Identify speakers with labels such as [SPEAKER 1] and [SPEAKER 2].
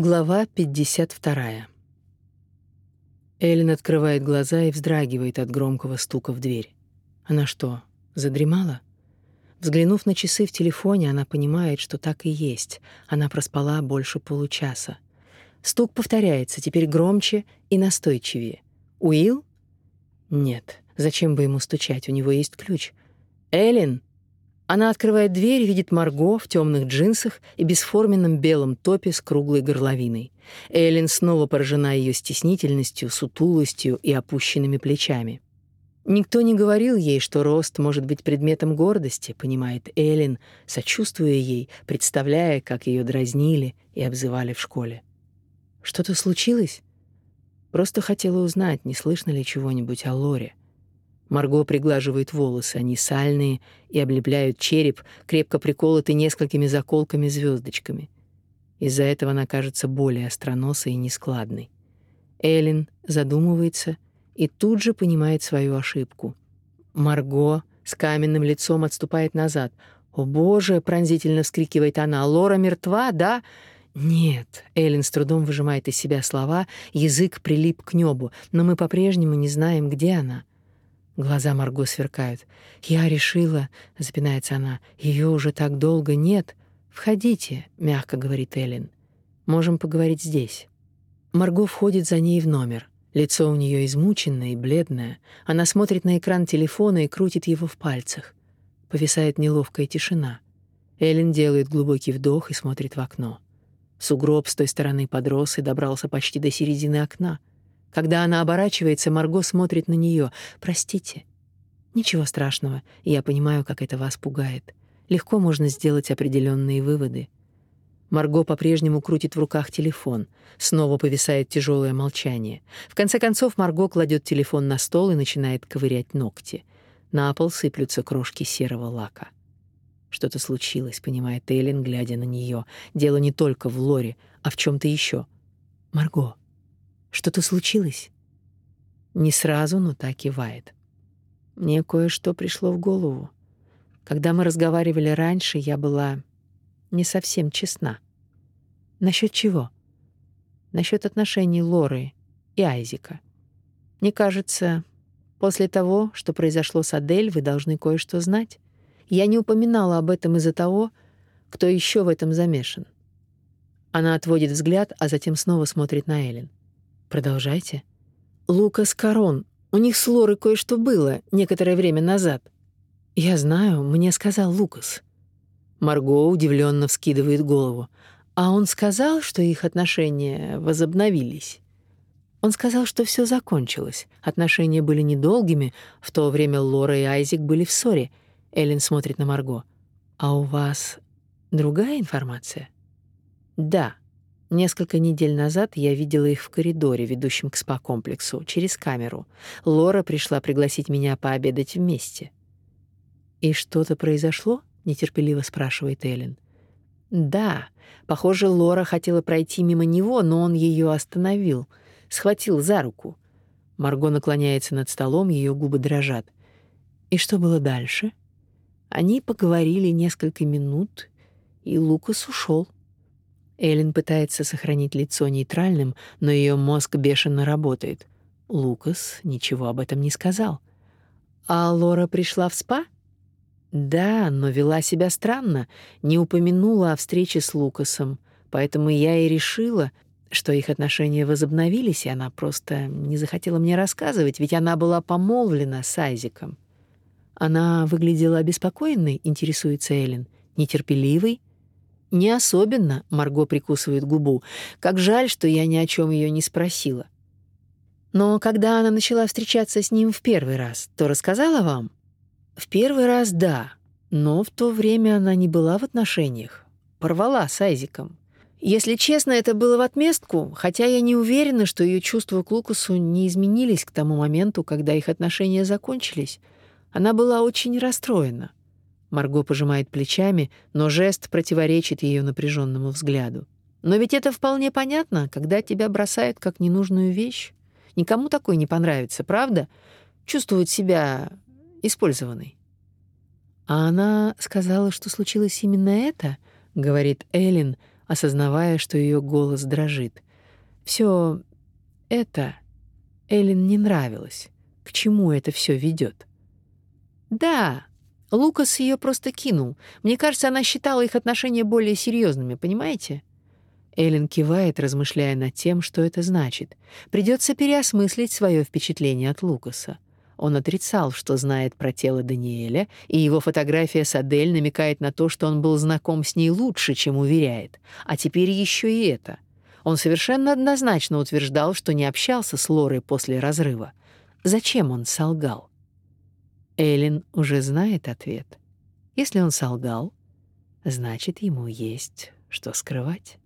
[SPEAKER 1] Глава 52. Эллен открывает глаза и вздрагивает от громкого стука в дверь. Она что, задремала? Взглянув на часы в телефоне, она понимает, что так и есть. Она проспала больше получаса. Стук повторяется, теперь громче и настойчивее. Уилл? Нет. Зачем бы ему стучать? У него есть ключ. Эллен? Она открывает дверь видит Марго в темных джинсах и бесформенном белом топе с круглой горловиной. Эллен снова поражена ее стеснительностью, сутулостью и опущенными плечами. Никто не говорил ей, что рост может быть предметом гордости, понимает Эллен, сочувствуя ей, представляя, как ее дразнили и обзывали в школе. Что-то случилось? Просто хотела узнать, не слышно ли чего-нибудь о Лоре. Марго приглаживает волосы, они сальные и облепляют череп, крепко приколоты несколькими заколками-звездочками. Из-за этого она кажется более остроносой и нескладной. Эллен задумывается и тут же понимает свою ошибку. Марго с каменным лицом отступает назад. «О, Боже!» — пронзительно вскрикивает она. «Лора мертва, да?» «Нет», — Эллен с трудом выжимает из себя слова, язык прилип к небу, но мы по-прежнему не знаем, где она. Глаза Марго сверкают. «Я решила», — запинается она, — «ее уже так долго нет». «Входите», — мягко говорит Эллен. «Можем поговорить здесь». Марго входит за ней в номер. Лицо у нее измученное и бледное. Она смотрит на экран телефона и крутит его в пальцах. Повисает неловкая тишина. Эллен делает глубокий вдох и смотрит в окно. Сугроб с той стороны подрос и добрался почти до середины окна. Когда она оборачивается, Марго смотрит на нее. «Простите». «Ничего страшного. Я понимаю, как это вас пугает. Легко можно сделать определенные выводы». Марго по-прежнему крутит в руках телефон. Снова повисает тяжелое молчание. В конце концов Марго кладет телефон на стол и начинает ковырять ногти. На пол сыплются крошки серого лака. Что-то случилось, понимает Эллен, глядя на нее. Дело не только в Лоре, а в чем то еще. Марго, что-то случилось? Не сразу, но так кивает. Мне кое-что пришло в голову. Когда мы разговаривали раньше, я была не совсем честна. Насчет чего? Насчет отношений Лоры и Айзика. Мне кажется, после того, что произошло с Адель, вы должны кое-что знать. Я не упоминала об этом из-за того, кто еще в этом замешан. Она отводит взгляд, а затем снова смотрит на Эллен. Продолжайте. Лукас Корон. У них с Лорой кое-что было некоторое время назад. Я знаю, мне сказал Лукас. Марго удивленно вскидывает голову. А он сказал, что их отношения возобновились. Он сказал, что все закончилось. Отношения были недолгими. В то время Лора и Айзик были в ссоре. Эллен смотрит на Марго. А у вас другая информация? Да. Несколько недель назад я видела их в коридоре, ведущем к спа-комплексу, через камеру. Лора пришла пригласить меня пообедать вместе. «И что-то произошло?» — нетерпеливо спрашивает Эллен. «Да. Похоже, Лора хотела пройти мимо него, но он ее остановил. Схватил за руку». Марго наклоняется над столом, ее губы дрожат. «И что было дальше?» Они поговорили несколько минут, и Лукас ушел. Эллен пытается сохранить лицо нейтральным, но ее мозг бешено работает. Лукас ничего об этом не сказал. А Лора пришла в спа? Да, но вела себя странно, не упомянула о встрече с Лукасом, поэтому я и решила, что их отношения возобновились, и она просто не захотела мне рассказывать, ведь она была помолвлена с Айзиком. Она выглядела обеспокоенной, интересуется Эллен, нетерпеливой, не особенно, Марго прикусывает губу. Как жаль, что я ни о чем ее не спросила. Но когда она начала встречаться с ним в первый раз, то рассказала вам? В первый раз да, но в то время она не была в отношениях. Порвала с Айзиком. Если честно, это было в отместку, хотя я не уверена, что ее чувства к Лукасу не изменились к тому моменту, когда их отношения закончились. Она была очень расстроена. Марго пожимает плечами, но жест противоречит ее напряженному взгляду. Но ведь это вполне понятно, когда тебя бросают как ненужную вещь. Никому такой не понравится, правда? Чувствовать себя использованной. А она сказала, что случилось именно это, говорит Элин, осознавая, что ее голос дрожит. Все это Эллен не нравилось. К чему это все ведет? Да, Лукас ее просто кинул. Мне кажется, она считала их отношения более серьезными, понимаете? Эллен кивает, размышляя над тем, что это значит. Придется переосмыслить свое впечатление от Лукаса. Он отрицал, что знает про тело Даниэля, и его фотография с Адель намекает на то, что он был знаком с ней лучше, чем уверяет. А теперь еще и это. Он совершенно однозначно утверждал, что не общался с Лорой после разрыва. Зачем он солгал? Эллен уже знает ответ. Если он солгал, значит, ему есть что скрывать.